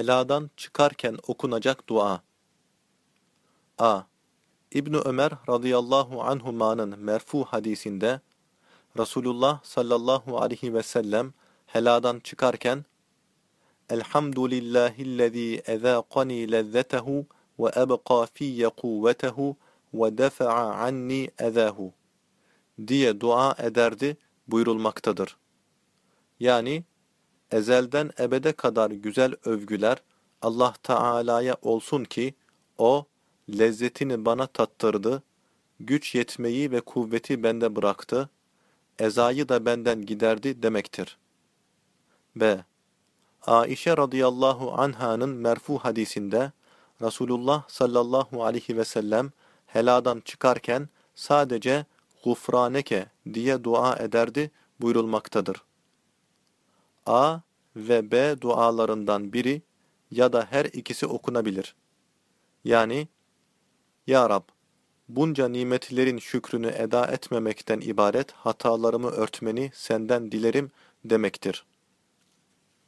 heladan çıkarken okunacak dua. A. İbn Ömer radıyallahu anhuma'nın merfu hadisinde Resulullah sallallahu aleyhi ve sellem heladan çıkarken Elhamdülillahillezî ezâqani lezzetehu ve ebqa fiyye kuvvetehu ve defa'a anni ezâhu diye dua ederdi buyurulmaktadır. Yani ezelden ebede kadar güzel övgüler Allah Teala'ya olsun ki o lezzetini bana tattırdı, güç yetmeyi ve kuvveti bende bıraktı, ezayı da benden giderdi demektir. B. Aişe radıyallahu anha'nın merfu hadisinde Resulullah sallallahu aleyhi ve sellem heladan çıkarken sadece gufraneke diye dua ederdi buyurulmaktadır. A ve B dualarından biri ya da her ikisi okunabilir. Yani Ya Rab, bunca nimetlerin şükrünü eda etmemekten ibaret hatalarımı örtmeni senden dilerim demektir.